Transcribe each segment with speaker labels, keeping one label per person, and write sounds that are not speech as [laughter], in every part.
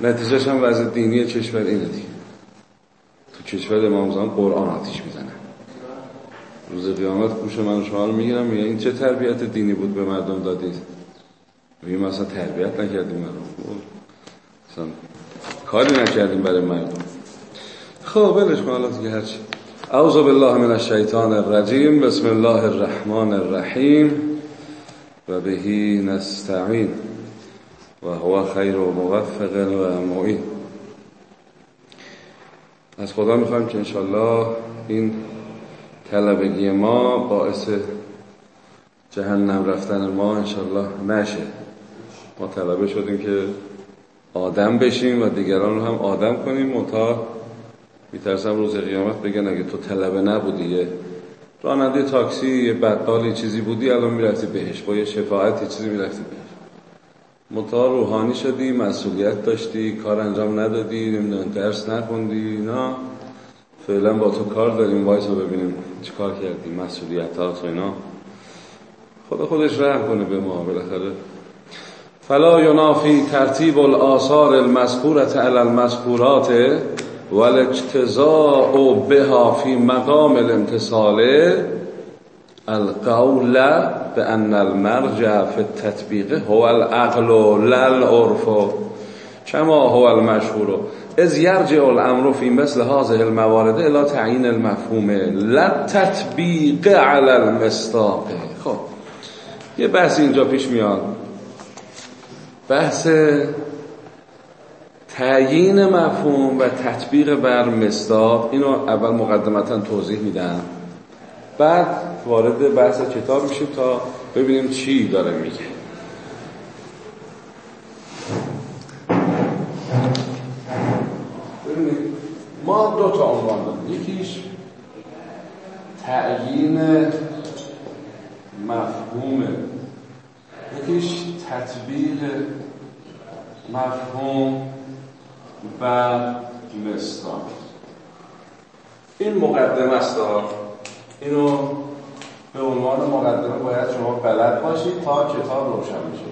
Speaker 1: نتیجهش هم وضع دینی کشور اینه دیگه. تو کشور امام زمان قرآن آتیش می‌زنه. روز قیامت گوش من شما رو می‌گیرم میگه این چه تربیت دینی بود به مردم دادید میگه مثلا تربیت نکردیم مردم مثلا کاری نکردیم برای مردم. خب بلش کن الله دیگه هرچی. اعوذ بالله من الشیطان الرجیم. بسم الله الرحمن الرحیم. و بهی نستعین. و هو خیر و موفق و معین. از خدا می‌خوایم که انشالله این طلبگی ما باعث جهنم رفتن ما انشالله نشه. ما طلبه شدیم که آدم بشیم و دیگران رو هم آدم کنیم متا میترسم روز قیامت بگن اگه تو طلبه نبودی یه راننده تاکسی یه بقال چیزی بودی الان می‌رفتی بهشت با یه شفاعت چیزی می‌رفتی بهشت. منتها روحانی شدی مسئولیت داشتی کار انجام ندادی نمی‌دونم درس نخوندی نه فعلا با تو کار داریم وایسا ببینیم چی کار کردی مسئولیت ها اینا. خدا خودش رحم کنه به ما بالاخره. فلا ینافی ترتیب الآثار المذکورة علی المذکورات والاجتزاء بها في مقام الامتصال. القول بأن المرجع في التطبيق هو العقل لا العرف. كما هو المشهور. از يرجع الامر في مثل هذه الموارد الى تعیین المفهوم. لا تطبیق على المصداق. خب یه بحث اینجا پیش میاد. بحث تعیین مفهوم و تطبیق بر مصداق. اینو اول مقدمتا توضیح میدم. بعد وارد بحث کتاب میشیم تا ببینیم چی داره میگه. ما دو تا عنوان داریم. یکیش تعیین مفهومه یکیش تطبیق مفهوم و مستان این مقدمه است اینو به عنوان مقدمه باید شما بلد باشید تا کتاب روشن میشه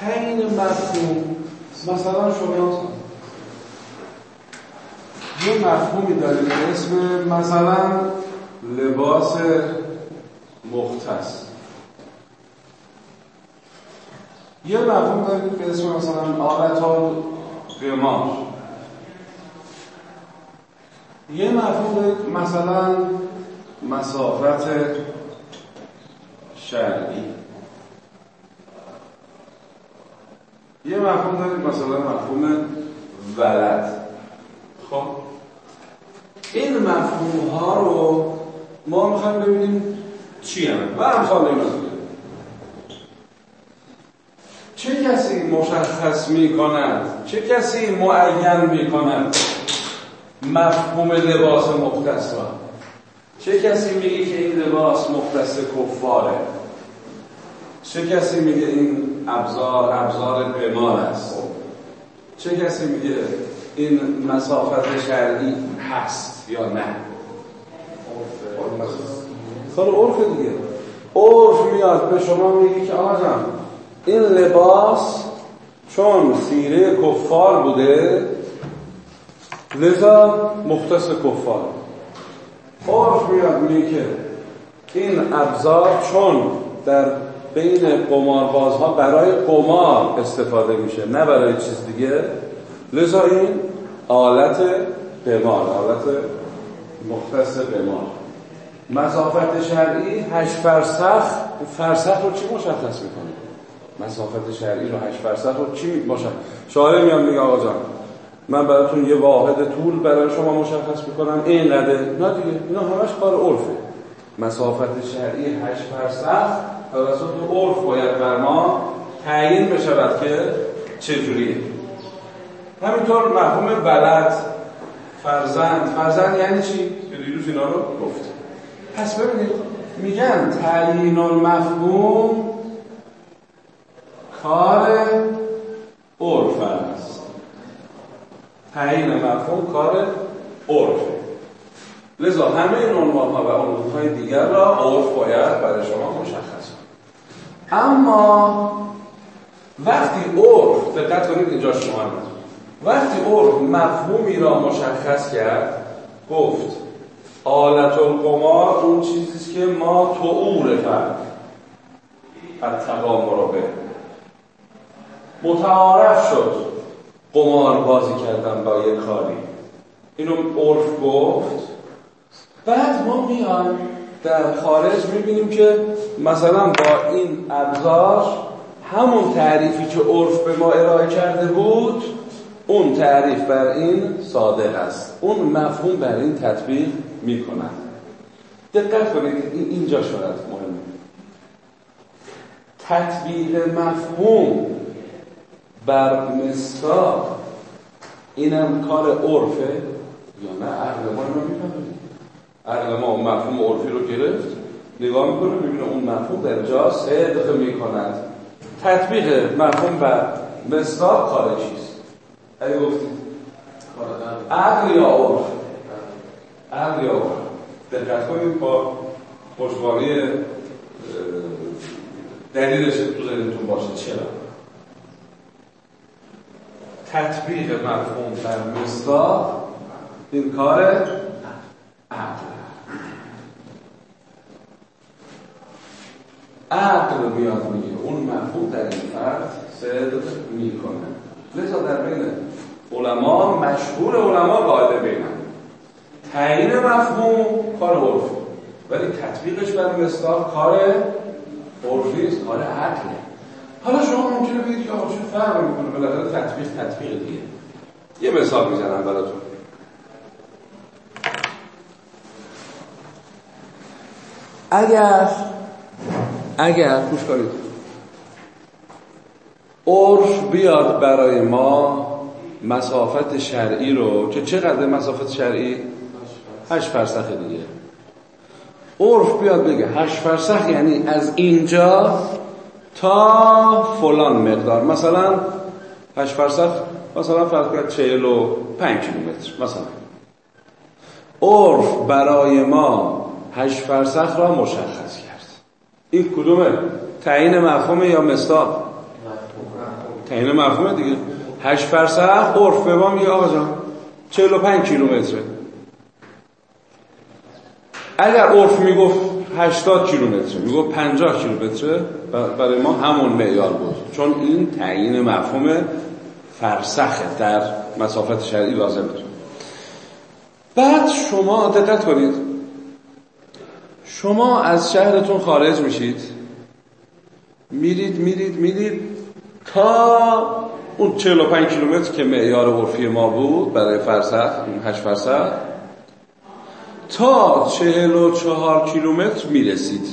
Speaker 1: تعیین مفهوم. مثلا شما یه مفهومی دارید به اسم مثلا لباس مختص. یه مفهوم دارید به اسم مثلا آلت قمار یه مفهوم مثلا مسافت شرعی یه مفهوم دارید مثلا مفهوم ولد. خب این مفهوم ها رو ما می‌خوایم ببینیم چی هم و امثال چه کسی مشخص می کند چه کسی معین می کند مفهوم لباس مختص را. چه کسی میگه که این لباس مختص کفاره؟ چه کسی میگه این ابزار ابزار قمار است؟ چه کسی میگه این مسافت شرعی هست یا نه؟ کار عرف دیگه. عرف میاد به شما میگه که آقا این لباس چون سیره کفار بوده لذا مختص کفار. عرف میاد میگه که این ابزار چون در بین قماربازها برای قمار استفاده میشه نه برای چیز دیگه لذا این آلت قمار آلت مختص قمار. مسافت شرعی هشت فرسخ فرسخ رو چی مشخص می‌کنه؟ مسافت شرعی رو هشت فرسخ رو چی مشخص؟ شاعر میان میگه آقا جان من براتون یه واحد طول برای شما مشخص می‌کنم. این قده نه دیگه اینا همش کار عرفه. مسافت شرعی هشت فرسخ توسط عرف باید بر ما تعیین بشود که چجوریه همینطور مفهوم بلد فرزند. فرزند یعنی چی؟ که دیروز اینا رو گفت. پس ببینید میگن تعیین المفهوم کار عرف است. تعیین مفهوم کار عرف. لذا همه عنوان ها و عنوان های دیگر را عرف باید برای شما مشخص اما وقتی عرف دقت کنید اینجا شما وقتی عرف مفهومی را مشخص کرد گفت آلت القمار اون چیزیست که ما تو فرد. از تقام به متعارف شد. قمار بازی کردن با یک کاری. اینو عرف گفت. بعد ما میان در خارج می‌بینیم که مثلا با این ابزار همون تعریفی که عرف به ما ارائه کرده بود اون تعریف بر این صادق است. اون مفهوم بر این تطبیق می‌کنن دقت کنید اینجا شاید مهمه. تطبیق مفهوم بر مصداق اینم کار عرفه؟ یا نه عقل ما رو ما مفهوم عرفی رو گرفت نگاه می‌کنه می‌بینه اون مفهوم در جا صدق می‌کند. تطبیق مفهوم بر مصداق کار چیست؟ اگه گفتید عقل یا عرف؟ عقل یا عرف. دقت کنید با خوشباری دلیلش تو ذهنتون باشه. چرا؟ تطبیق مفهوم بر مصداق این کار عقل. عقل میاد میگه. اون مفهوم در این فرد صدق می‌کنه. لذا در بین علما مشهور علما قاعده بینن تعیین مفهوم کار عرف ولی تطبیقش بر مصداق کار عرفی کار عقله. حالا شما ممکنه بگید که آقا چه فرق می‌کنه؟ بالاخره تطبیق تطبیق دیگه. یه مثال می‌زنم براتون. اگر اگر گوش کنید. عرف بیاد برای ما مسافت شرعی رو که چقدر مسافت شرعی؟ هشت فرسخ دیگه. عرف بیاد بگه هشت فرسخ یعنی از اینجا تا فلان مقدار. مثلا هشت فرسخ مثلا فرض کرد چهل و پنج کیلومتر مثلا. عرف برای ما هشت فرسخ را مشخص کرد. این کدومه؟ تعیین مفهوم یا مصداق؟ تعیین مفهومه دیگه. هشت فرسخ عرف به ما میگه آقا جان 45 کیلومتره. اگر عرف می‌گفت 80 کیلومتر. می‌گفت 50 کیلومتره برای ما همون معیار بود. چون این تعیین مفهوم فرسخه در مسافت شرعی لازم داره بعد شما دقت کنید. شما از شهرتون خارج میشید. میرید میرید میرید تا اون 45 کیلومتر که معیار عرفی ما بود برای فرسخ 8 فرسخ. تا 44 کیلومتر می‌رسید.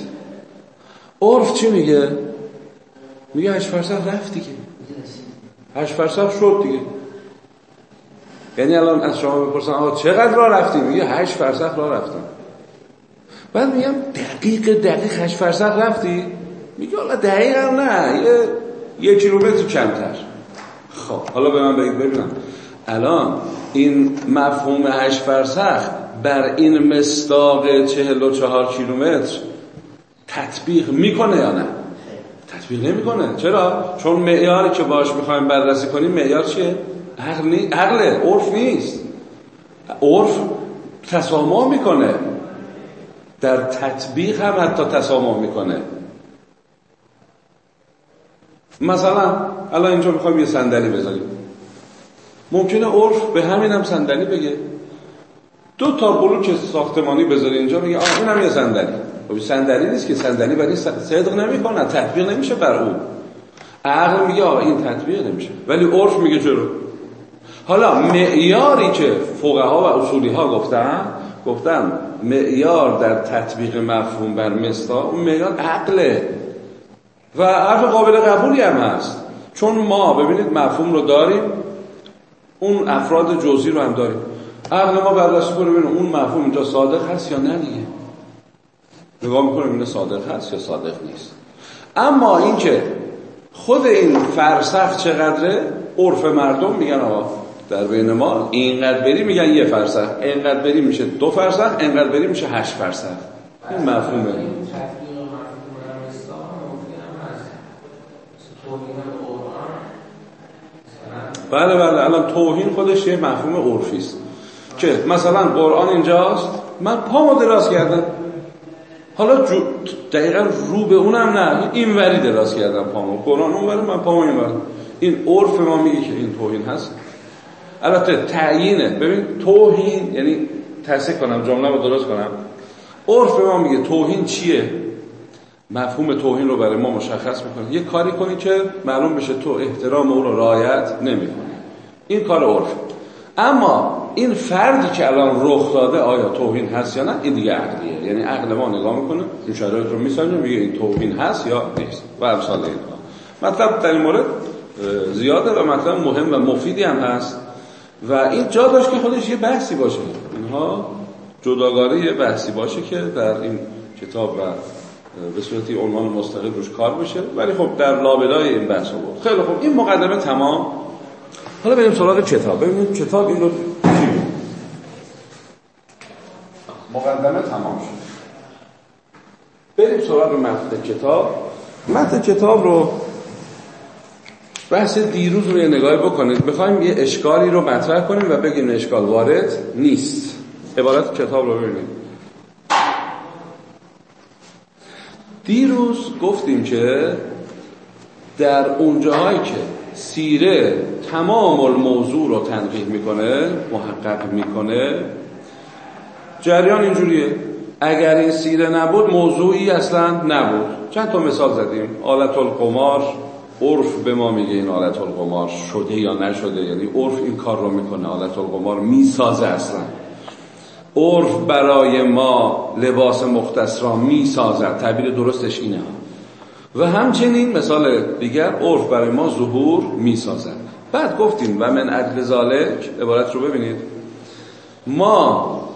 Speaker 1: عرف چی میگه؟ میگه 8 فرسخ رفت دیگه. 8 فرسخ شد دیگه. یعنی الان از شما بپرسن آقا چقدر راه رفتیم؟ میگه 8 فرسخ راه رفتم بعد میگم دقیق دقیق 8 فرسخ رفتی؟ میگه حالا دقیقا نه یه یه کیلومتر کمتر. خب حالا به من بگید ببینم. الان این مفهوم هشت فرسخ بر این مستاق چهل و چهار کیلومتر تطبیق می‌کنه یا نه؟ تطبیق نمی‌کنه. چرا؟ چون معیاری که باش می‌خوایم بررسی کنیم معیار چیه؟ عقل عقله عرف نیست. عرف تسامح می‌کنه. در تطبیق هم حتی تسامح می‌کنه. مثلا الان اینجا می‌خوایم یه صندلی بذاریم. ممکنه عرف به همین هم صندلی بگه. دو تا بلوک ساختمانی بذاری اینجا بگه آه هم یه صندلی. خب صندلی نیست که صندلی برای صدق نمی‌کنه تطبیق نمیشه بر اون. عقل میگه آه این تطبیق نمیشه. ولی عرف میگه چرا؟ حالا معیاری که فقها و اصولی ها گفتن گفتن معیار در تطبیق مفهوم بر مستا اون معیار عقله. و حرف قابل قبولی هم هست. چون ما ببینید مفهوم رو داریم اون افراد جزئی رو هم داریم. عقل ما بررسی کنه ببینیم اون مفهوم اینجا صادق هست یا نه دیگه؟ نگاه می‌کنیم این صادق هست یا صادق نیست. اما اینکه خود این فرسخ چقدره عرف مردم میگن آقا در بین ما اینقدر بری میگن یه فرسخ اینقدر بری میشه دو فرسخ اینقدر بری میشه هشت فرسخ. این مفهومه. بله بله الان توهین خودش یه مفهوم عرفی است. که مثلا قرآن اینجاست؟ من پامو دراز کردم. حالا جو دقیقا رو به اونم نه. این وری دراز کردم پامو. قرآن اون وری من پامو این وری این عرف ما میگه که این توهین هست. البته تعیینه. ببین توهین یعنی تصحیح کنم جمله رو درست کنم. عرف ما میگه توهین چیه؟ مفهوم توهین رو برای ما مشخص می‌کنه. یه کاری کنی که معلوم بشه تو احترام اون رو رعایت نمی‌کنی. این کار عرف اما این فردی که الان رخ داده آیا توهین هست یا نه این دیگه عقلیه. یعنی عقل ما نگاه می‌کنه این شرایط رو میسنجه میگه این توهین هست یا نیست. و امثال اینها مطلب در این مورد زیاده و مطلب مهم و مفیدی هم هست. و این جا داشت که خودش یه بحثی باشه. اینها جداگانه یه بحثی باشه که در این کتاب و به صورتی عنوان مستقل روش کار بشه. ولی خب در لابلای این بحث بود خیلی خب این مقدمه تمام. حالا بریم سراغ کتاب. ببینید کتاب این رو مقدمه تمام شد. بریم سراغ متن کتاب. متن کتاب رو بحث دیروز رو یه نگاهی بکنید. بخوایم یه اشکالی رو مطرح کنیم و بگیم اشکال وارد نیست. عبارت کتاب رو ببینیم. دیروز گفتیم که در اونجاهایی که سیره تمام الموضوع رو تنقیح می‌کنه محقق می‌کنه جریان اینجوریه. اگر این سیره نبود موضوعی اصلا نبود. چند تا مثال زدیم. آلت القمار عرف به ما میگه این آلت القمار شده یا نشده. یعنی عرف این کار رو می‌کنه. آلت القمار می‌سازه اصلا. عرف برای ما لباس مختص را می‌سازد. تعبیر درستش اینه. و همچنین مثال دیگر عرف برای ما ظهور می‌سازد. بعد گفتیم و من عدل ذالک عبارت رو ببینید. ما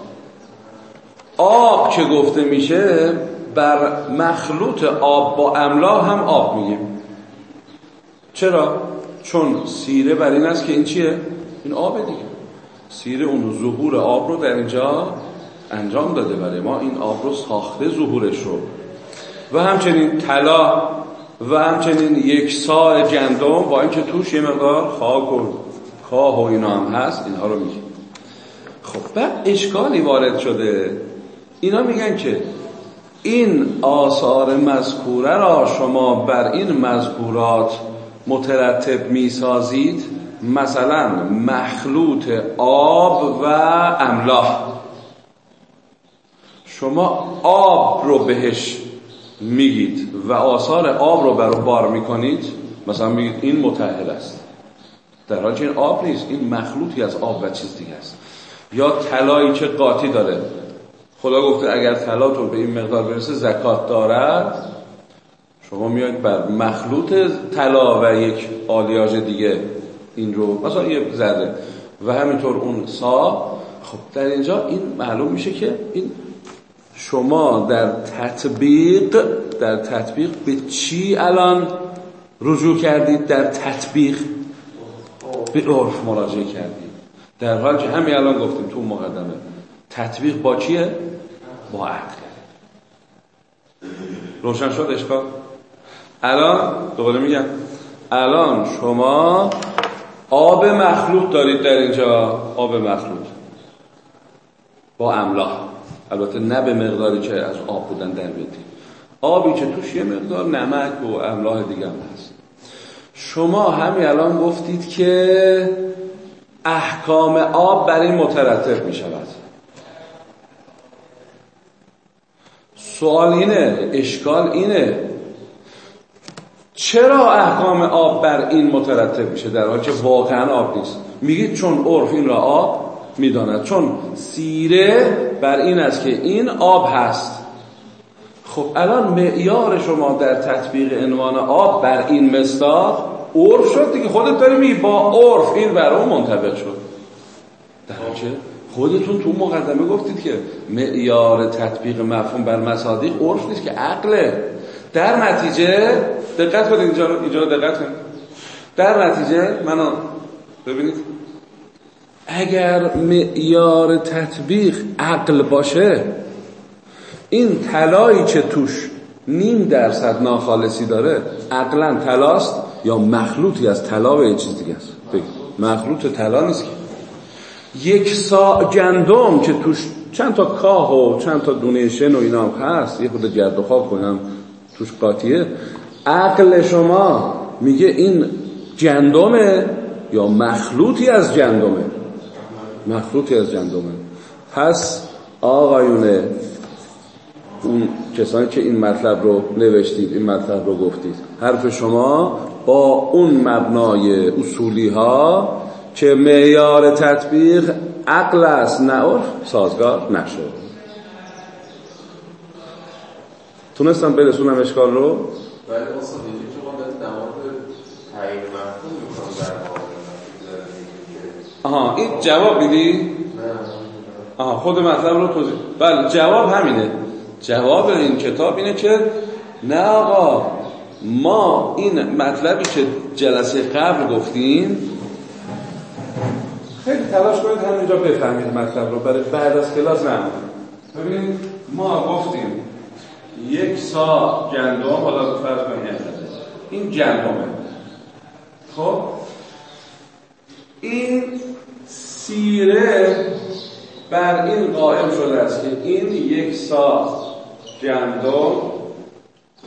Speaker 1: آب که گفته میشه بر مخلوط آب با املا هم آب میگیم چرا؟ چون سیره بر این است که این چیه؟ این آب دیگه. سیره اون ظهور آب رو در اینجا انجام داده برای ما. این آب رو ساخته ظهورش رو. و همچنین طلا و همچنین یک سال گندم با اینکه توش یه مقدار خاک و کاه و اینا هم هست اینها رو میگه خب بعد اشکالی وارد شده. اینا میگن که این آثار مذکوره را شما بر این مذکورات مترتب می‌سازید مثلا مخلوط آب و املاح. شما آب رو بهش میگید و آثار آب رو برو بار می‌کنید مثلا میگید این متحل است. در حالی که این آب نیست این مخلوطی از آب و چیز دیگه است. یا طلایی که قاطی داره. خدا گفته اگر طلاتون به این مقدار برسه زکات دارد شما میاد بر مخلوط طلا و یک آلیاژ دیگه این رو مثلا یه ذره. و همینطور اون سا خب در اینجا این معلوم میشه که این شما در تطبیق در تطبیق به چی الان رجوع کردید؟ در تطبیق. به عرف مراجعه کردید. در حال که همین الان گفتیم تو مقدمه. تطبیق با چیه؟ با عقل. روشن شد اشکال الان؟ دوباره میگم. الان شما آب مخلوط دارید در اینجا. آب مخلوط. با املاح. البته نه به مقداری که از آب بودن در بیدید آبی که توش یه مقدار نمک و املاح دیگه هم هست. شما همین الان گفتید که احکام آب برای مترتب می شود سوال اینه اشکال اینه. چرا احکام آب بر این مترتب میشه؟ در حالی که واقعا آب نیست. میگید چون عرف این را آب می‌داند. چون سیره بر این است که این آب هست. خب الان معیار شما در تطبیق عنوان آب بر این مستاق عرف شد دیگه. خودت داری می با عرف این بر اون منطبق شد. در؟ خودتون تو مقدمه گفتید که معیار تطبیق مفهوم بر مصادیق عرف نیست که عقله. در نتیجه دقت کنید اینجا اینجا دقت کنید. در نتیجه منو ببینید. اگر معیار تطبیق عقل باشه این طلایی که توش نیم درصد ناخالصی داره عقلا طلاست یا مخلوطی از طلا و چیز دیگه است؟ مخلوط طلا نیست که. یک سا گندم که توش چند تا کاه و چند تا دونه شن و اینا هست یه خود گرد و خاک کنم توش قاطیه. عقل شما میگه این جندمه یا مخلوطی از جندمه مخلوطی از جندمه پس آقایونه اون کسانی که این مطلب رو نوشتید این مطلب رو گفتید حرف شما با اون مبنای اصولی ها که معیار تطبیق عقل است نه عرف. سازگار نشد. تونستم برسونم اشکال رو؟
Speaker 2: اصلا
Speaker 1: آها این جواب میدی؟ آها خود مطلب رو توضیح. بله جواب همینه. جواب این کتاب اینه که نه آقا ما این مطلبی که جلسه قبل گفتیم خیلی تلاش کنید همینجا بفهمید مطلب رو. برای بعد از کلاس نه. ببینید ما گفتیم یک سا گندم حالا فرض کنید این گندمه خب؟ این سیره بر این قائم شده است که این یک سا گندم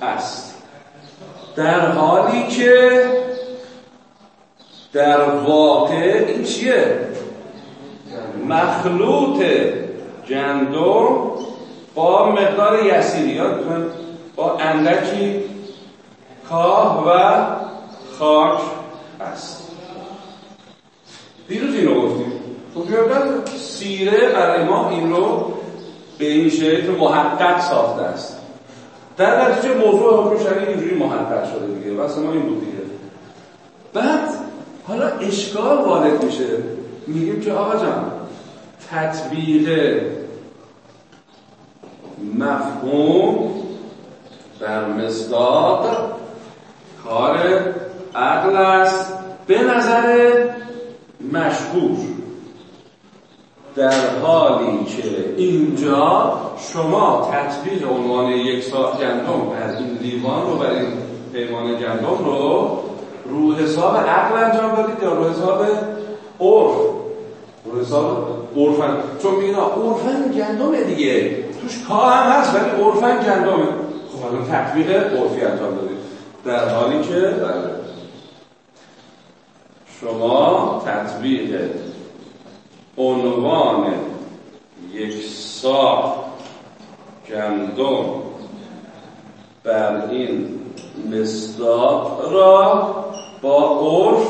Speaker 1: است. در حالی که در واقع این چیه؟ مخلوط گندم با مقدار یسیری. با اندکی کاه و خاک است. دیروز اینو گفتیم. خب سیره برای ما این رو به این شکل محقق ساخته است. در نتیجه موضوع حکم شرعی اینجوری محقق شده دیگه. واسه ما این بود دیگه. بعد حالا اشکال وارد میشه. میگیم که آقا جان تطبیق مفهوم در مصداق کار عقل است. به نظر مشهور در حالی که اینجا شما تطبیق عنوان یک ساعت گندم بر این لیوان رو بر این پیمان گندم رو رو حساب عقل انجام دادید یا رو حساب عرف؟ رو حساب عرفن. چون میگن عرفن گندمه دیگه. توش کار هم هست ولی عرفن گندمه. خب الان تطبیق عرفی انجام دادید. در حالی که بله. شما تطبیق عنوان یک سا گندم بر این مصداق را با عرف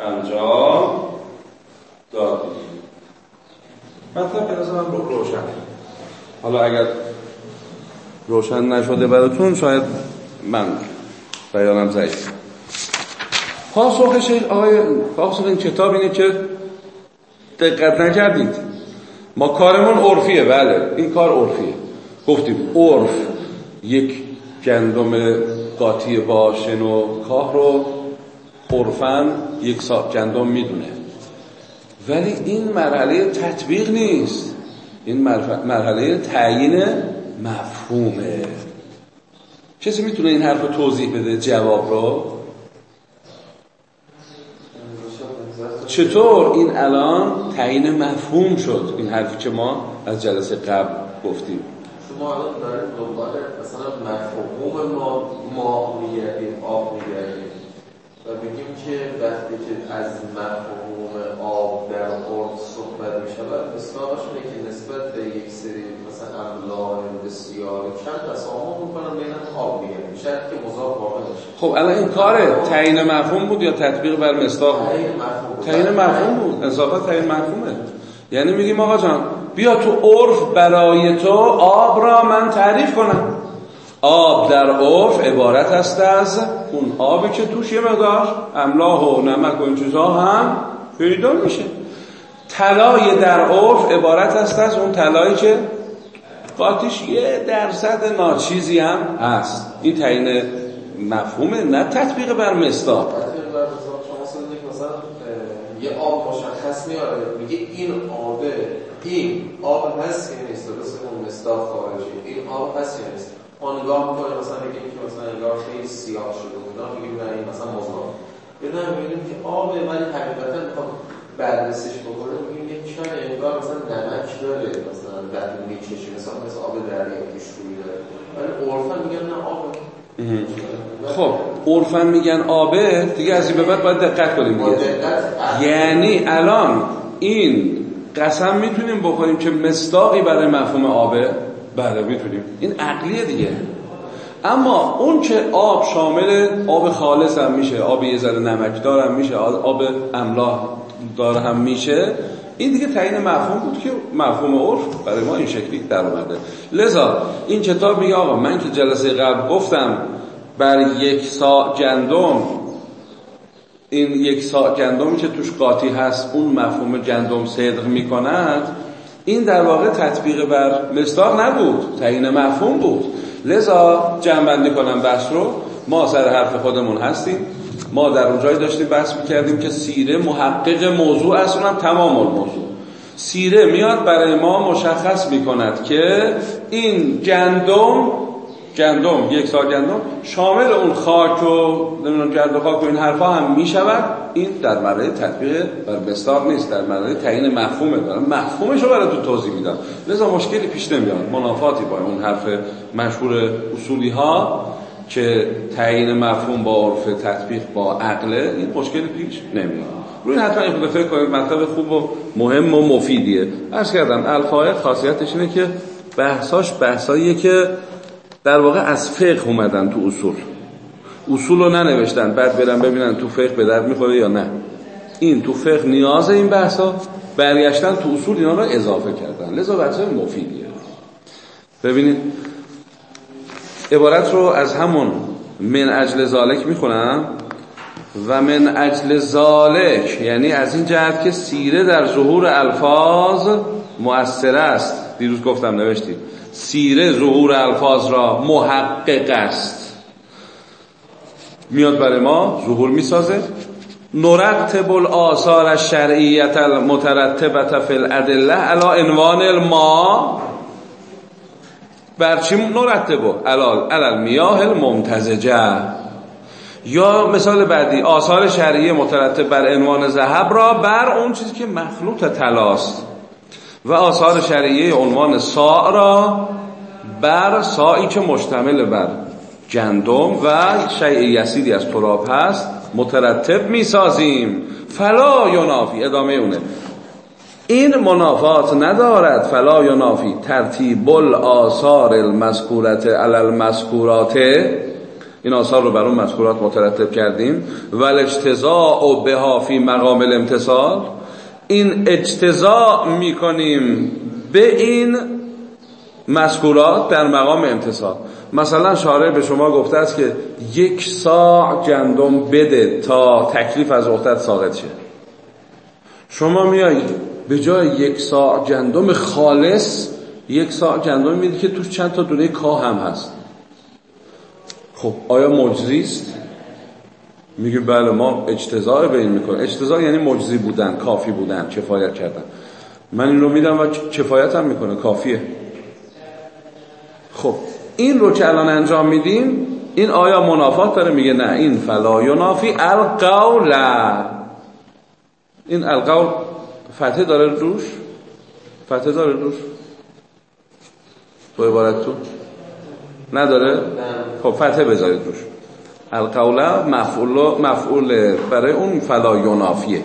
Speaker 1: انجام دادیم. مطلب به نظرم رو روشن. حالا اگر روشن نشده براتون شاید من بیانم ضعیف. پاسخش آقای پاسخ این کتاب اینه که دقت نکردید. ما کارمون عرفیه بله. این کار عرفیه. گفتیم عرف یک گندم قاطی با شن و کاه رو عرفن یک سا گندم می‌دونه. ولی این مرحله تطبیق نیست. این مرحله تعیین مفهومه. کسی می‌تونه این حرف رو توضیح بده جواب رو؟ چطور این الان تعیین مفهوم شد؟ این حرفی که ما از جلسه قبل گفتیم.
Speaker 2: شما الان دارید دنبال مثلا مفهوم ما ما میگردیم آب میگردیم و بگیم که وقتی که از مفهوم آب در عرف صحبت می شود اصلاحش که نسبت به یک سری مثلا املاح بسیار چند تسامح می‌کنن بین آب میگردیم شاید که مضاف واقع
Speaker 1: خب الان این کاره تعیین مفهوم بود یا تطبیق بر مصداق تعیین مفهوم بود. اضافه تعیین مفهومه. یعنی میگیم آقا جان بیا تو عرف برای تو آب را من تعریف کنم. آب در عرف عبارت است از اون آبی که توش یه مقدار املاح و نمک و این چیزها هم پیدا میشه. طلای در عرف عبارت است از اون طلایی که قاطیش یه درصد ناچیزی هم هست. این تعیین مفهومه نه تطبیق بر مصداق.
Speaker 2: یه آب مشخص میاره میگه این آبه این آب هست یا نیست؟ درست اون خارجی. این آب هست یا نیست؟ آنگاه می‌کنه مثلا بگیم که مثلا انگار خیلی سیاه شده بودن میگیم نه این مثلا مزاق یا نه میگیم که آبه ولی حقیقتا می‌خوام بررسیش بکنه میگیم یه چای انگار مثلا نمک داره مثلا در میچشه مثلا مثل آب دریا پیشرویی داره ولی عرفا میگن نه آبه
Speaker 1: خب عرفا میگن آبه دیگه از این به بعد باید دقت کنیم دیگه. یعنی الان این قسم می‌تونیم بکنیم که مصداقی برای مفهوم آبه بله می‌تونیم. این عقلیه دیگه. اما اون که آب شامل آب خالص هم میشه آب یه ذره نمکدار هم میشه آب املاح دار هم میشه این دیگه تعیین مفهوم بود که مفهوم عرف برای ما این شکلی در اومده. لذا این کتاب میگه آقا من که جلسه قبل گفتم بر یک سا گندم این یک سا گندمی که توش قاطی هست اون مفهوم گندم صدق می‌کند این در واقع تطبیق بر مصداق نبود تعیین مفهوم بود. لذا جنبندی کنم بحث رو. ما سر حرف خودمون هستیم. ما در اونجایی داشتیم بحث می‌کردیم که سیره محقق موضوع است اونم تمام الموضوع. سیره میاد برای ما مشخص می‌کند که این گندم گندم یک سال گندم شامل اون خاک و نمی‌دونم گرد و خاک و این حرفا هم می‌شود. این در مرحله تطبیق بر بستار نیست در مرحله تعیین مفهومه. دارم مفهومش رو براتون توضیح میدم. لذا مشکلی پیش نمیاد. منافاتی با اون حرف مشهور اصولی ها که تعیین مفهوم با عرف تطبیق با عقله این مشکلی پیش نمیاد. روی حتما این فکر کنید مطلب خوب و مهم و مفیدیه. عرض کردم الفاظ خاصیتش اینه که بحثاش بحثاییه که در واقع از فقه اومدن تو اصول. اصول رو ننوشتن بعد برن ببینن تو فقه به درد می‌خوره یا نه. این تو فقه نیاز این بحثا برگشتن تو اصول اینا رو اضافه کردن. لذا بحث مفیدیه. ببینید عبارت رو از همون من اجل زالک می‌خونم. و من اجل زالک یعنی از این جهت که سیره در ظهور الفاظ مؤثر است. دیروز گفتم نوشتیم سیره ظهور الفاظ را محقق است. میاد برای ما ظهور می‌سازه. نرتب الاثار الشرعیت المترتبه فی الادله علی عنوان الما بر چی نرتبه علی المیاه الممتزجه یا مثال بعدی آثار شرعی مترتب بر عنوان ذهب را بر اون چیزی که مخلوط طلاست. و آثار شرعیه عنوان سا را بر سایی که مشتمل بر گندم و شیء یسیدی از تراب هست مترتب می‌سازیم. فلا ینافی ادامه اونه. این منافات ندارد. فلا ینافی ترتیب الاثار المذکورت علی المذکورات. این آثار رو بر اون مذکورات مترتب کردیم. و الاجتزاء بها فی مقام الامتصال این اجتزاء می‌کنیم به این مذکورات در مقام امتصال مثلا شارع به شما گفته است که یک ساع گندم بده تا تکلیف از اختت ساقط شه. شما میایید به جای یک ساع گندم خالص یک ساع گندم می‌دید که توش چند تا دونه کاه هم هست. خب آیا مجزی است؟ میگه بله ما اجتزاء به این می‌کنیم. اجتزاء یعنی مجزی بودن کافی بودن کفایت کردن. من این رو میدم و کفایت هم می‌کنه کافیه. خب این رو که الان انجام میدیم این آیا منافات داره؟ میگه نه این فلا ینافی القول. این القول فتحه داره روش؟ فتحه داره روش؟ تو عبارتتون؟ نداره؟ خب فتحه بذارید روش. القول مفعول مفعول برای اون فلا ینافیه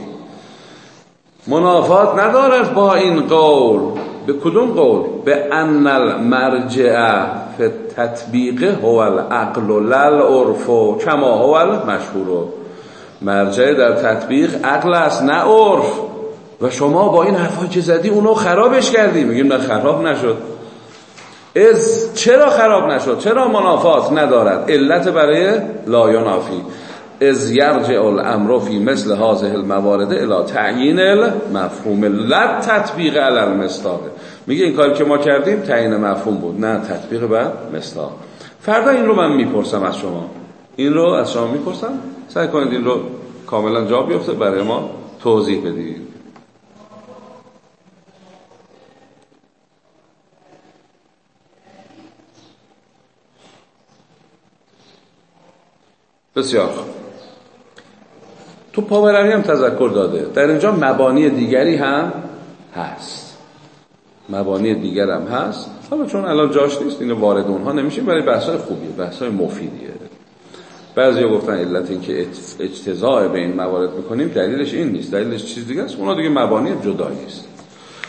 Speaker 1: منافات ندارد با این قول. به کدوم قول؟ به ان المرجع فی تطبیق هو العقل لل عرف کما هو المشهور. مرجع در تطبیق عقل است نه عرف. و شما با این حرفا که زدی اونو خرابش کردی. میگیم نه خراب نشد. از چرا خراب نشد؟ چرا منافات ندارد؟ علت برای لا ینافی. از یرجع الامر فی مثل هذه الموارد الى تعیین المفهوم. لا تطبیق علی المصداق. میگه این کاری که ما کردیم تعیین مفهوم بود نه تطبیق بر مصداق. فردا این رو من می‌پرسم از شما. این رو از شما می‌پرسم. سعی کنید این رو کاملا جا بیفته برای ما توضیح بدید. بسیار تو پاورقی هم تذکر داده. در اینجا مبانی دیگری هم هست. مبانی دیگر هم هست. حالا چون الان جاش نیست اینو وارد اونها نمیشیم برای بحث های خوبیه بحث های مفیدیه. بعضی گفتن علت این که اجتزاع به این موارد می‌کنیم دلیلش این نیست. دلیلش چیز دیگه است. اونا دیگه مبانی جدایی است.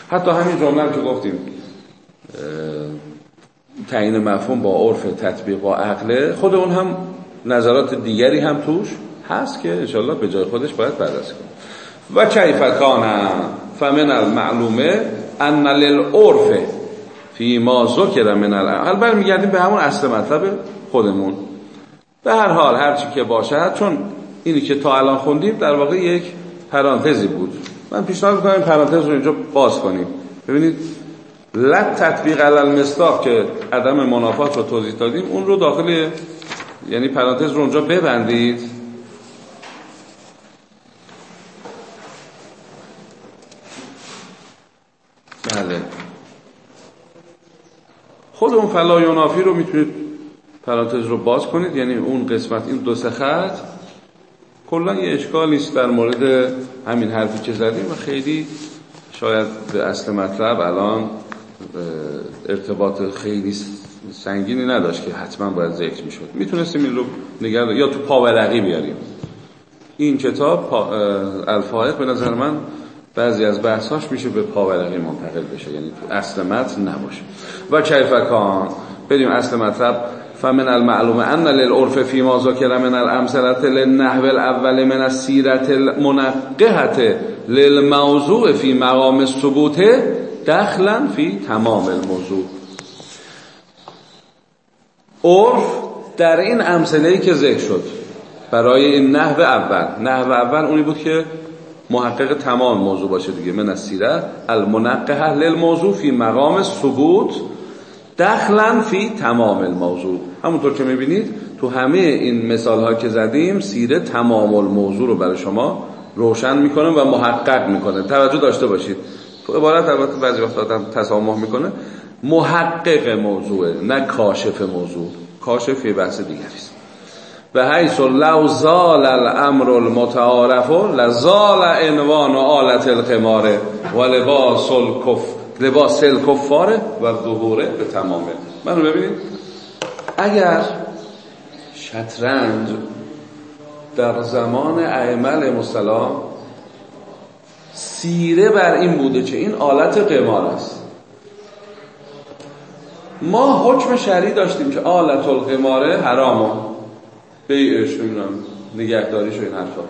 Speaker 1: حتی همین جمله که گفتیم تعیین مفهوم با عرف تطبیق با عقله خود اون هم نظرات دیگری هم توش هست که انشالله به جای خودش باید بررسی کنیم. و کیف کان فمن المعلومه ان للعرف فی ما ذکر من العقل برمیگردیم به همون اصل مطلب خودمون. به هر حال هر چی که باشد چون اینی که تا الان خوندیم در واقع یک پرانتزی بود. من پیشنهاد می‌کنم این پرانتز رو اینجا باز کنیم. ببینید لط تطبیق علل مصداق که عدم منافات رو توضیح دادیم اون رو داخل یعنی پرانتز رو اونجا ببندید. بله. خود اون فلا یونافی رو می‌تونید پرانتز رو باز کنید یعنی اون قسمت این دو سه خط. کلا یه اشکال نیست در مورد همین حرفی که زدیم و خیلی شاید به اصل مطلب الان ارتباط خیلی سنگینی نداشت که حتما باید ذکر می‌شد. می‌تونستیم این رو نگرد یا تو پاورقی بیاریم. این کتاب الفائق به نظر من بعضی از بحثاش میشه به پاورقی منتقل بشه. یعنی تو اصل متن نباشه. و کیفکان بدیم اصل مطلب. فمن المعلوم ان للعرف فی ما ذکر من الامثله للنحو الاول من السیرت المنقحه للموضوع فی مقام الثبوت دخلا فی تمام الموضوع. عرف در این امثله که ذکر شد برای این نحو اول. نحو اول اونی بود که محقق تمام موضوع باشه دیگه. من از سیره المنقحه للموضوع فی مقام ثبوت دخلا فی تمام الموضوع. همونطور که می‌بینید تو همه این مثال ها که زدیم سیره تمام الموضوع رو برای شما روشن می‌کنه و محقق می‌کنه. توجه داشته باشید. تو عبارت البته بعضی وقت آدم تسامح می‌کنه. محقق موضوعه نه کاشف موضوع. کاشف یه بحث دیگری است. به حیث لو زال الامر المتعارف لزال عنوان آلت القمار و لباس الکف لباس الکفار و ظهوره به تمامه منو ببینید. اگر شطرنج در زمان ائمه مسلم سیره بر این بوده که این آلت قمار است ما حکم شرعی داشتیم که آلت القماره حرامه. بیعش نمی‌دونم نگهداریش و این حرفا.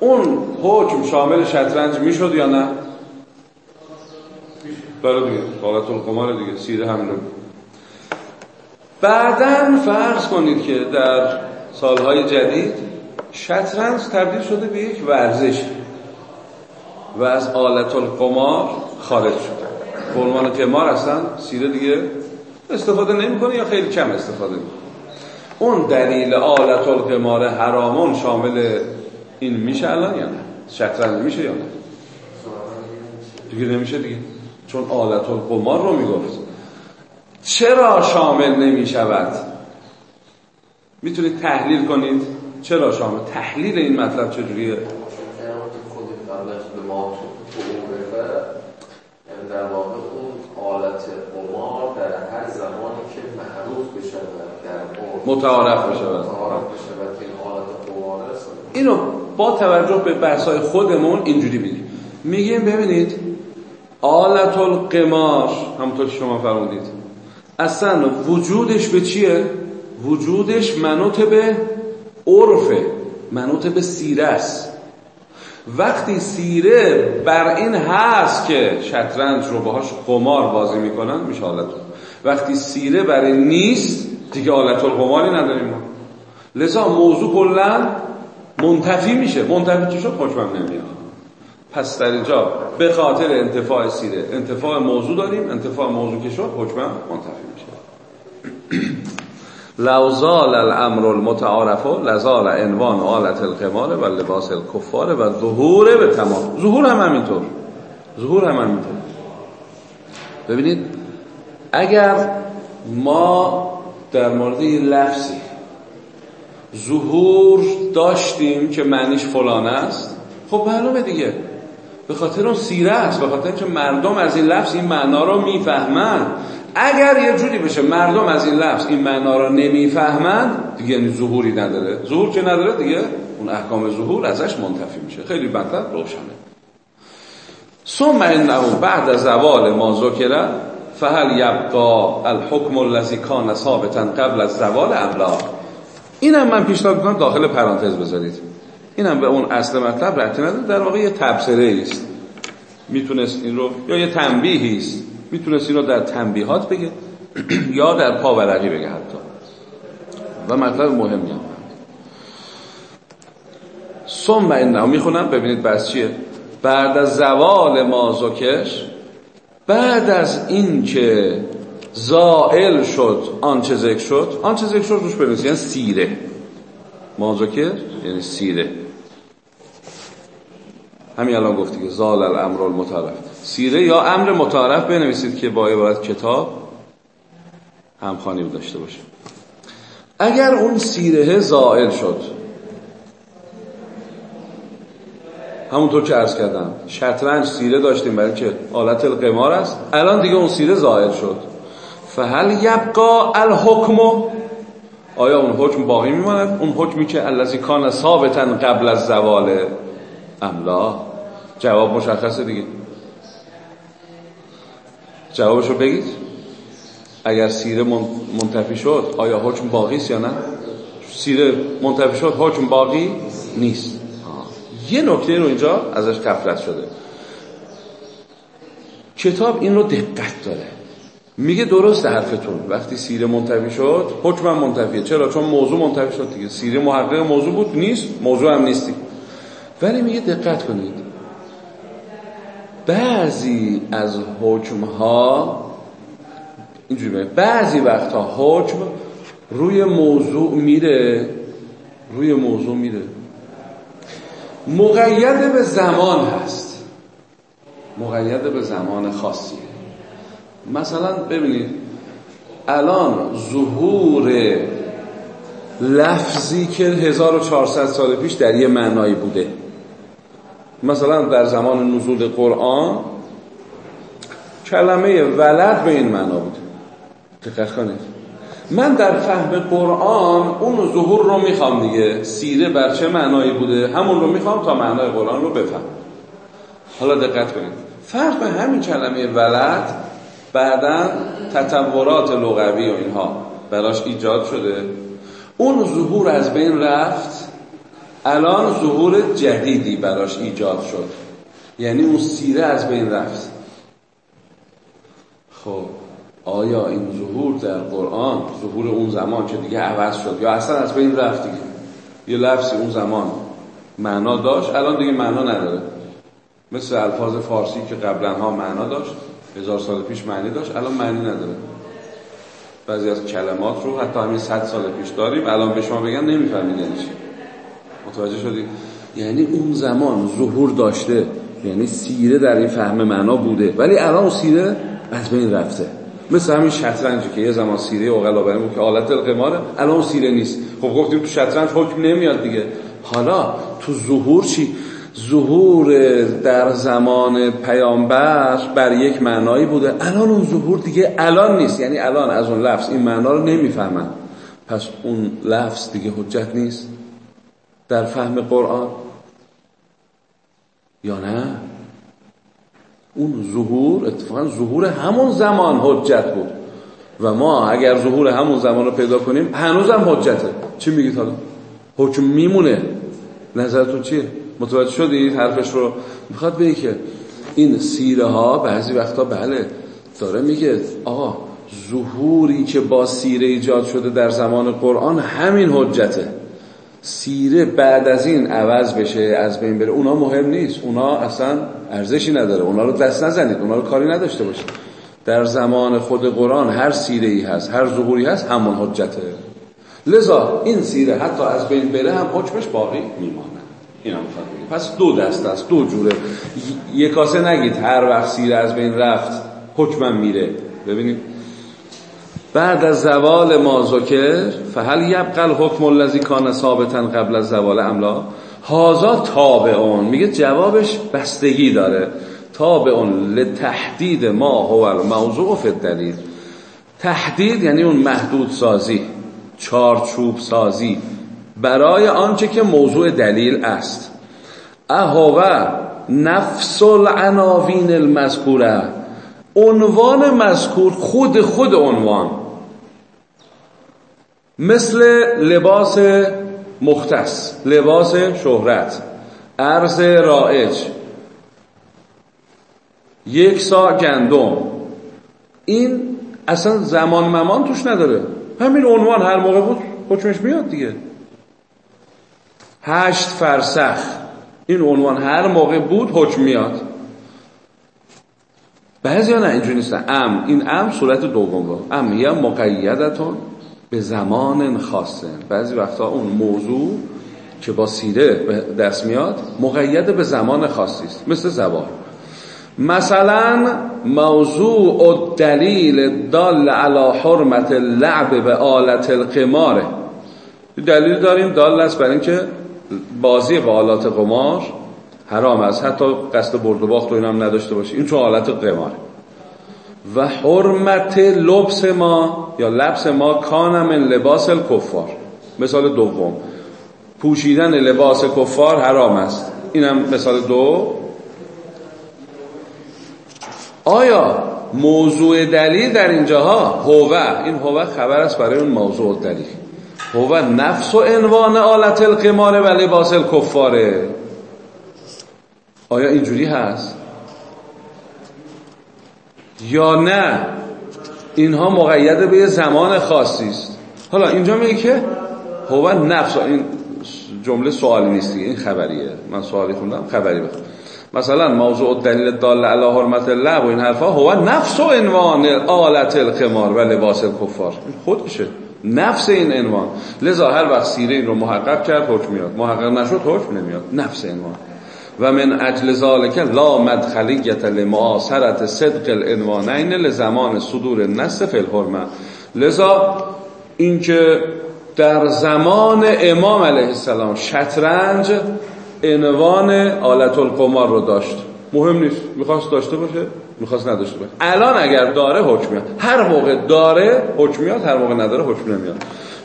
Speaker 1: اون حکم شامل شطرنج می‌شد یا نه؟ بله دیگه حالت القمار دیگه سیره همین رو. بعدا فرض کنید که در سالهای جدید شطرنج تبدیل شده به یک ورزش و از آلت القمار خارج شده به عنوان قمار اصلا سیره دیگه استفاده نمی‌کنه یا خیلی کم استفاده می‌کنه. اون دلیل آلت القمار حرامون شامل این میشه الان یا نه؟ شطرنج میشه یا نه؟ دیگه نمیشه دیگه. چون آلت القمار رو می‌گفت. چرا شامل نمی‌شود؟ می‌تونید تحلیل کنید. چرا شامل؟ تحلیل این مطلب چجوریه؟
Speaker 2: در واقع اون آلت قمار در هر زمانی که معروف بشه در
Speaker 1: متعارف بشه
Speaker 2: متعارف بشه این آلت قمار
Speaker 1: اینو با توجه به بحث‌های خودمون اینجوری بگیم میگیم ببینید آلت القمار همونطور که شما فرمودید اصلا وجودش به چیه؟ وجودش منوط به عرفه منوط به سیره است. وقتی سیره بر این هست که شطرنج رو باهاش قمار بازی می‌کنن میشه آلت وقتی سیره بر این نیست دیگه آلت القماری نداریم ما. لذا موضوع کلا منتفی میشه. منتفی چی شد؟ خوشمم نمیاد. پس در اینجا به خاطر انتفاع سیره انتفاع موضوع داریم. انتفاع موضوع که شد حکما منتفی لوزال الامر المتعارف لزال عنوان آلت القمار و لباس الکفار و ظهور به تمام. ظهور هم همینطور. ظهور هم همینطور. ببینید اگر ما در مورد این لفظی ظهور داشتیم که معنیش فلان است خب معلومه دیگه. به خاطر اون سیره است به خاطر که مردم از این لفظ این معنا رو می‌فهمند اگر یه جوری بشه مردم از این لفظ این معنا رو نمی‌فهمند دیگه یعنی ظهوری نداره. ظهور که نداره دیگه اون احکام ظهور ازش منتفی میشه. خیلی مطلب روشنه. ثم انه بعد از زوال ما ذکر فهل یبقا الحکم الذی کان ثابتا قبل از زوال ابلا اینم من پیشنهاد می‌کنم داخل پرانتز بذارید. اینم به اون اصل مطلب ربطی نداره. در واقع یه تبصره است. می‌تونست این رو یا یه تنبیهی است. می‌تونست این رو در تنبیهات بگه [clears throat] یا در پاورقی بگه حتی. و مطلب مهمی هم ثم انه می‌خونم؟ ببینید بس چیه. بعد از زوال مازوکش بعد از این که زائل شد آنچه ذکر شد آنچه ذکر شد روش بنویسید یعنی سیره. مازوکر یعنی سیره. همین الان گفتی که زال الامر المتعرف سیره یا امر متعارف بنویسید که با عبارت کتاب همخانی داشته باشه. اگر اون سیره زائل شد همونطور که عرض کردم شطرنج سیره داشتیم برای که آلت القمار است الان دیگه اون سیره زائل شد. فهل یبقا الحکم؟ آیا اون حکم باقی میماند؟ اون حکمی که الذی کان ثابتا قبل از زوال املا جواب مشخصه دیگه. جوابشو بگید. اگر سیره منتفی شد آیا حکم باقی است یا نه؟ سیره منتفی شد حکم باقی نیست. یه نکته رو اینجا ازش کفلت شده. کتاب این رو دقت داره. میگه درست حرفتون. وقتی سیره منتفی شد حکم منتفیه. چرا؟ چون موضوع منتفی شد دیگه. سیره محقق موضوع بود نیست. موضوع هم نیستی. ولی میگه دقت کنید. بعضی از حکم ها اینجوری بعضی وقتها حکم روی موضوع میره روی موضوع میره. مقید به زمان هست. مقید به زمان خاصی. مثلا ببینید الان ظهور لفظی که 1400 سال پیش در یه معنایی بوده. مثلا در زمان نزول قرآن کلمه ولد به این معنا بود دقت کنید. من در فهم قرآن اون ظهور رو می‌خوام دیگه. سیره بر چه معنایی بوده؟ همون رو می‌خوام تا معنای قرآن رو بفهم. حالا دقت کنید. فرق به همین کلمه ولد بعدا تطورات لغوی و اینها براش ایجاد شده. اون ظهور از بین رفت. الان ظهور جدیدی براش ایجاد شد. یعنی اون سیره از بین رفت. خب آیا این ظهور در قرآن ظهور اون زمان که دیگه عوض شد یا اصلا از بین رفت دیگه؟ یه لفظی اون زمان معنا داشت الان دیگه معنا نداره. مثل الفاظ فارسی که قبلا ها معنا داشت هزار سال پیش معنی داشت الان معنی نداره. بعضی از کلمات رو حتی همین صد سال پیش داریم الان به شما بگن نمی‌فهمید یعنی متوجه شدید یعنی اون زمان ظهور داشته یعنی سیره در این فهم معنا بوده. ولی الان سیره از بین رفته. مثل همین شطرنجی که یه زمان سیره اوغلا بود که آلت القماره الان سیره نیست. خب گفتیم تو شطرنج حکم نمیاد دیگه. حالا تو ظهور چی؟ ظهور در زمان پیامبر بر یک معنایی بوده. الان اون ظهور دیگه الان نیست. یعنی الان از اون لفظ این معنا رو نمی‌فهمن. پس اون لفظ دیگه حجت نیست. در فهم قرآن؟ یا نه؟ اون ظهور اتفاقا ظهور همون زمان حجت بود. و ما اگر ظهور همون زمان رو پیدا کنیم هنوزم حجته. چی میگید حالا حکم میمونه. نظرتون چیه؟ متوجه شدید حرفش رو؟ می‌خواد بگه که این سیره ها بعضی وقتا بله داره میگه آقا ظهوری که با سیره ایجاد شده در زمان قرآن همین حجته. سیره بعد از این عوض بشه از بین بره اونا مهم نیست. اونا اصلا ارزشی نداره. اونا رو دست نزنید. اونا رو کاری نداشته باشه در زمان خود قرآن هر سیره ای هست هر ظهوری هست همون حجته لذا این سیره حتی از بین بره هم حکمش باقی میمانه. اینا پس دو دست است دو جوره. یک کاسه نگید. هر وقت سیره از بین رفت حکمم میره. ببینید بعد از زوال ما ذکر فهل یبقى الحکم الذی کان ثابتا قبل از زوال املا. هازا تابعون. میگه جوابش بستگی داره. تابعون لتحدید ما هو الموضوع فی الدلیل. تحدید یعنی اون محدود سازی چارچوب سازی برای آنچه که موضوع دلیل است. اهوه نفس العناوین المذکوره. عنوان مذکور خود خود عنوان. مثل لباس مختص لباس شهرت ارز رائج یک سا گندم. این اصلا زمان ممان توش نداره. همین عنوان هر موقع بود حکمش میاد دیگه. هشت فرسخ. این عنوان هر موقع بود حکم میاد. بعضی ها نه اینجوری نیستن. ام. این ام صورت دوم رو. ام یا مقیدتون. به زمان خاصه. بعضی وقتا اون موضوع که با سیره دست میاد مقید به زمان خاصی است مثل زبان مثلا موضوع دلیل دال علی حرمت لعب به آلت القماره دلیل داریم دال است برای اینکه بازی با آلات قمار حرام است. حتی قصد برد و باخت و اینم نداشته باشه این چون آلت قمار و حرمت لبس ما یا لبس ما کان من لباس الکفار. مثال دوم. پوشیدن لباس کفار حرام است. اینم مثال دو. آیا موضوع دلیل در اینجاها؟ هوه. این هوه خبر است برای اون موضوع دلیل. هوه نفس و عنوان آلت القمار و لباس الکفاره. آیا اینجوری هست؟ یا نه اینها مقید به یه زمان خاصی است. حالا اینجا میگه که هو نفس این جمله سوالی نیست این خبریه. من سوالی خوندم خبری بخونم مثلا موضوع دلیل دال علی حرمت الله و این حرفا هو نفس و عنوان آلت القمار و لباس الکفار خودشه نفس این عنوان. لذا هر وقت سیره این رو محقق کرد حکم میاد. محقق نشد حکم نمیاد. نفس عنوان. و من اجل ذالک لا مدخلیت لمعاصرت صدق العنوانین لزمان صدور نص فی الحرمه. لذا اینکه در زمان امام علیه السلام شطرنج عنوان آلت القمار رو داشت. مهم نیست. می‌خواست داشته باشه؟ می‌خواست نداشته باشه. الان اگر داره حکم میاد. هر موقع داره حکم میاد. هر موقع نداره حکم نمیاد.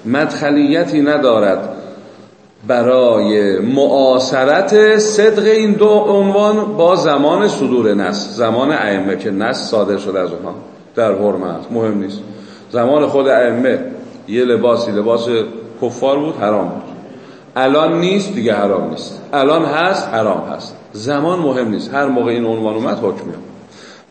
Speaker 1: مدخلیتی ندارد. برای معاصرت صدق این دو عنوان با زمان صدور نص زمان ائمه که نص صادر شده از اونها. در حرمت. مهم نیست. زمان خود ائمه یه لباسی لباس کفار بود حرام بود. الان نیست دیگه حرام نیست. الان هست حرام هست. زمان مهم نیست. هر موقع این عنوان اومد حکم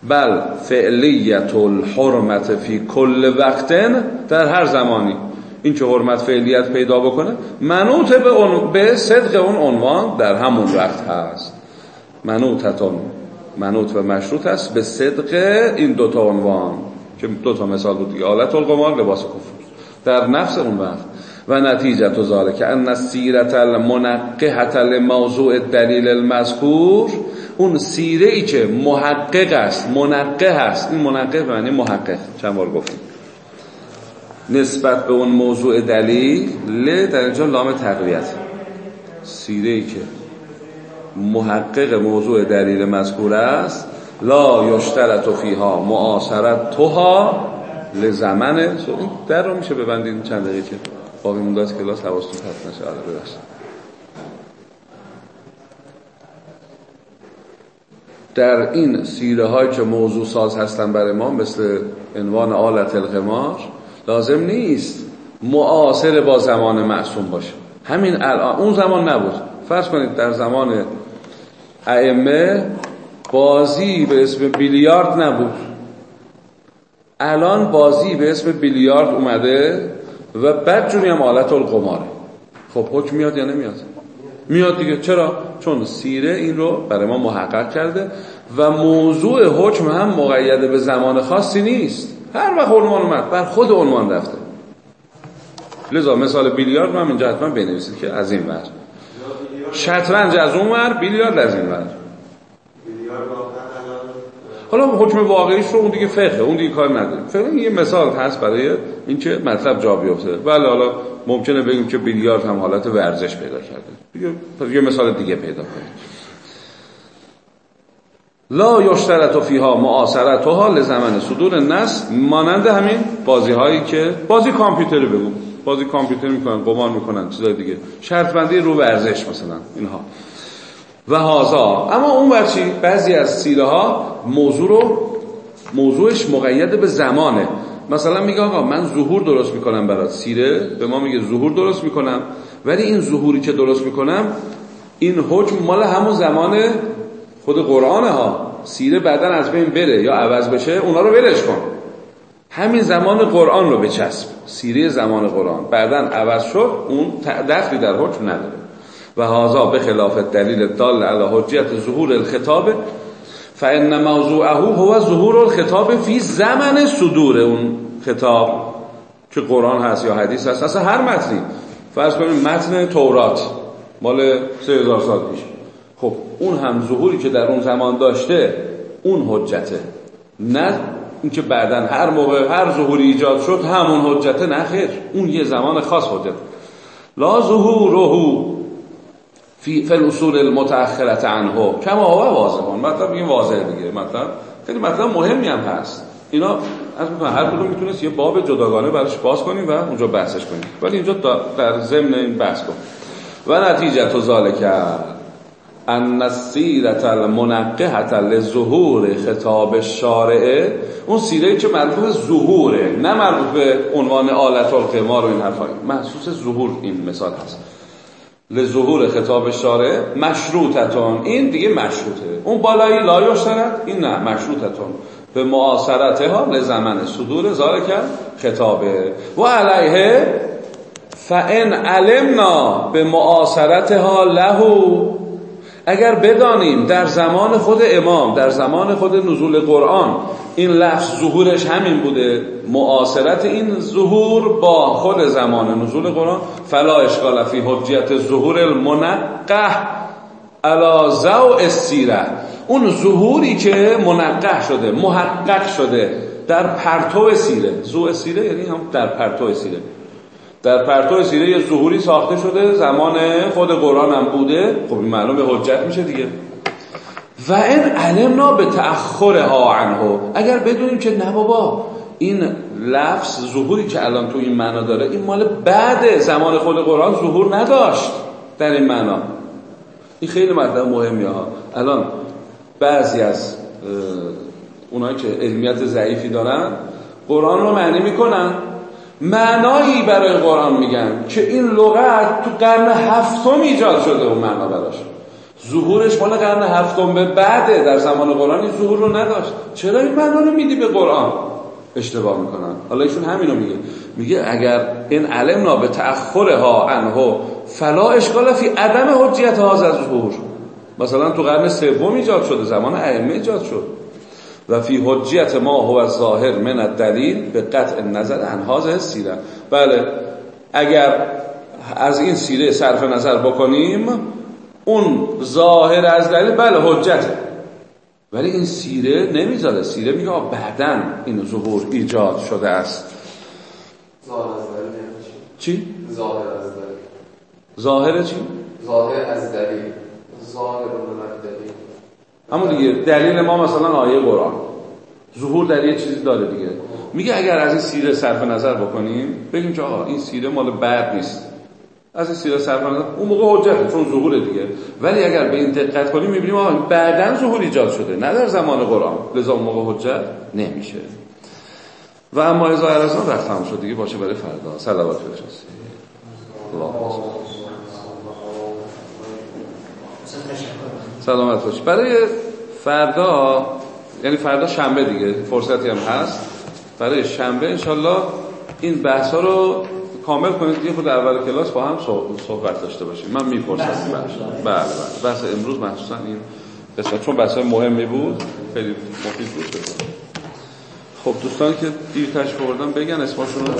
Speaker 1: بل فعلیت الحرمت فی کل وقتن در هر زمانی. این که حرمت فعلیت پیدا بکنه منوط به, اون به صدق اون عنوان در همون وقت هست. منوطتون منوط و مشروط است به صدق این دوتا عنوان که دوتا مثال بود دیگه. آلت القمار لباس کفر در نفس اون وقت. و نتیجه تو که ان سیرت المنقحت لموضوع دلیل المذکور اون سیره ای که محقق است منقه است. این منقه معنی محقق. چند بار گفتیم؟ نسبت به اون موضوع دلیل ل در اینجا لام تقویت. سیره ای که محقق موضوع دلیل مذکور است لا یشترط فیها معاصرت توها لزمن این در رو میشه ببندین چند دقیقه که باقی مونده از کلاس حواستون پرت نشه. آره در این سیره های که موضوع ساز هستن برای ما مثل عنوان آلت القمار لازم نیست معاصر با زمان معصوم باشه. همین الان اون زمان نبود. فرض کنید در زمان ائمه بازی به اسم بیلیارد نبود. الان بازی به اسم بیلیارد اومده و بعد جوری هم آلت القماره خب حکم میاد یا نمیاد؟ میاد دیگه. چرا؟ چون سیره این رو برای ما محقق کرده و موضوع حکم هم مقید به زمان خاصی نیست. هر وقت عنوان اومد بر خود عنوان رفته. لذا مثال بیلیارد هم اینجا حتما بنویسید که از این ور. شطرنج از اون ور بیلیارد از این ور. حالا حکم واقعیش رو اون دیگه فقه اون دیگه کار نداره فقه یه مثال هست برای اینکه مطلب جا بیفته. بله حالا ممکنه بگیم که بیلیارد هم حالت ورزش پیدا کرده. دیگه پس یه مثال دیگه پیدا کنیم. لا یشترط فیها معاصرتها لزمن صدور الناس مانند همین بازی هایی که بازی کامپیوتری بگو. بازی کامپیوتر می‌کنن قمار می‌کنن چیزای دیگه. شرط بندی رو ورزش مثلا اینها. و هازا. اما اون برچی بعضی از سیره ها موضوع رو موضوعش مقید به زمانه. مثلا میگه آقا من ظهور درست می‌کنم برات سیره. به ما میگه ظهور درست می‌کنم. ولی این ظهوری که درست می‌کنم این حکم مال همون زمان خود قرآن ها سیره بعدا از بین بره یا عوض بشه اونا رو ولش کن. همین زمان قرآن رو بچسب. سیره زمان قرآن. بعدا عوض شد اون دخلی در حکم نداره. و هازا به خلاف دلیل دال علی حجیت ظهور الخطاب فان موضوعه هو ظهور الخطاب فی زمن صدور. اون خطاب که قرآن هست یا حدیث هست اصلا هر متنی. فرض کنیم متن تورات مال سه هزار سال پیش. خب اون هم ظهوری که در اون زمان داشته اون حجته. نه اینکه بعدا هر موقع هر ظهوری ایجاد شد همون حجته نه خیر. اون یه زمان خاص حجت. لا ظهوره فی فی الاصول المتأخرت عنه. کما واضح مطلب میگیم واضح دیگه. مطلب خیلی مطلب مهمی هم هست. اینا از می‌کنم هر کدوم می‌تونست یه باب جداگانه براش باز کنیم و اونجا بحثش کنیم. ولی اینجا در ضمن این بحث کن. و نتیجه تو کرد ان السیرت المنقحت لظهور خطاب شارعه اون سیره که مربوط به ظهوره نه مربوط به عنوان آلت القمار و این حرفا. محسوس ظهور این مثال هست. لظهور خطاب شارع مشروطتون این دیگه مشروطه. اون بالایی لا یشترط این نه مشروطتون به معاصرته ها لزمن صدور کرد خطابه. و علیه فان علمنا به معاصرتها لهو اگر بدانیم در زمان خود امام در زمان خود نزول قرآن این لفظ ظهورش همین بوده معاصرت این ظهور با خود زمان نزول قرآن فلا اشکال فی حجیت ظهور المنقه علا زو السیره. اون ظهوری که منقه شده محقق شده در پرتو سیره. زو سیره یعنی هم در پرتو سیره. در پرتو سیره ظهوری ساخته شده زمان خود قرآن هم بوده. خب این معلوم به حجت میشه دیگه. و این علمنا به تأخر ها اگر بدونیم که نه بابا این لفظ ظهوری که الان تو این معنا داره این مال بعد زمان خود قرآن ظهور نداشت در این معنا. این خیلی مطلب مهمی ها. الان بعضی از اونایی که علمیت ضعیفی دارن قرآن رو معنی می‌کنن. معنایی برای قرآن میگن که این لغت تو قرن هفتم ایجاد شده اون معنا براش ظهورش مال قرن هفتم به بعده. در زمان قرآن این ظهور رو نداشت. چرا این معنا رو میدی به قرآن؟ اشتباه می‌کنن. حالا ایشون همینو میگه. میگه اگر این علمنا به ها عنه فلا اشکال فی عدم حجیت ها از ظهور. مثلا تو قرن سوم ایجاد شده زمان ائمه ایجاد شد. و فی حجیت ما هو ظاهر من الدلیل به قطع نظر انهاز سیره بله اگر از این سیره صرف نظر بکنیم اون ظاهر از دلیل بله حجته ولی این سیره نمی‌ذاره سیره میگه بعدا این ظهور ایجاد شده است.
Speaker 2: ظاهر از دلیل
Speaker 1: چی؟
Speaker 2: ظاهر از دلیل.
Speaker 1: ظاهر چی؟
Speaker 2: ظاهر از دلیل. ظاهر من دلیل
Speaker 1: همون دیگه دلیل ما مثلا آیه قرآن. ظهور در یه چیزی داره دیگه. میگه اگر از این سیره صرف نظر بکنیم بگیم که آقا این سیره مال بعد نیست. از این سیره صرف نظر اون موقع حجته چون ظهور دیگه. ولی اگر به این دقت کنیم می‌بینیم آقا بعدا ظهور ایجاد شده. نه در زمان قرآن. لذا اون موقع حجت نمیشه. و اما ازا ارزان رفتم شد دیگه. باشه برای فردا. صلوات بشنسی الله. سلامت باشی برای فردا یعنی فردا شنبه دیگه فرصتی هم هست. برای شنبه انشالله این بحث ها رو کامل کنید. یه خود اول کلاس با هم صحبت داشته باشیم. من می‌پرسم. بله بله. بحث امروز مخصوصا این قسمت. چون بحث مهمی بود خیلی مفید بود. خب دوستان که دیر تشریف آوردن بگن اسمشون رو.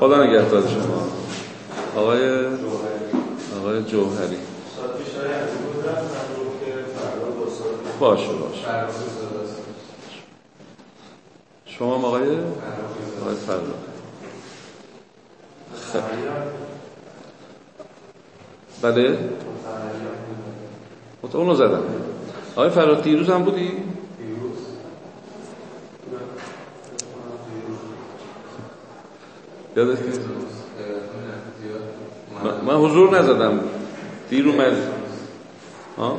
Speaker 1: خدا نگهدار شما. آقای آقای جوهری. باشه باشه
Speaker 2: شما هم آقای؟ آقای خب. بله؟ مت اونو زدم. آقای فراد دیروز هم بودی؟ یادت من حضور نزدم. دیر اومد ها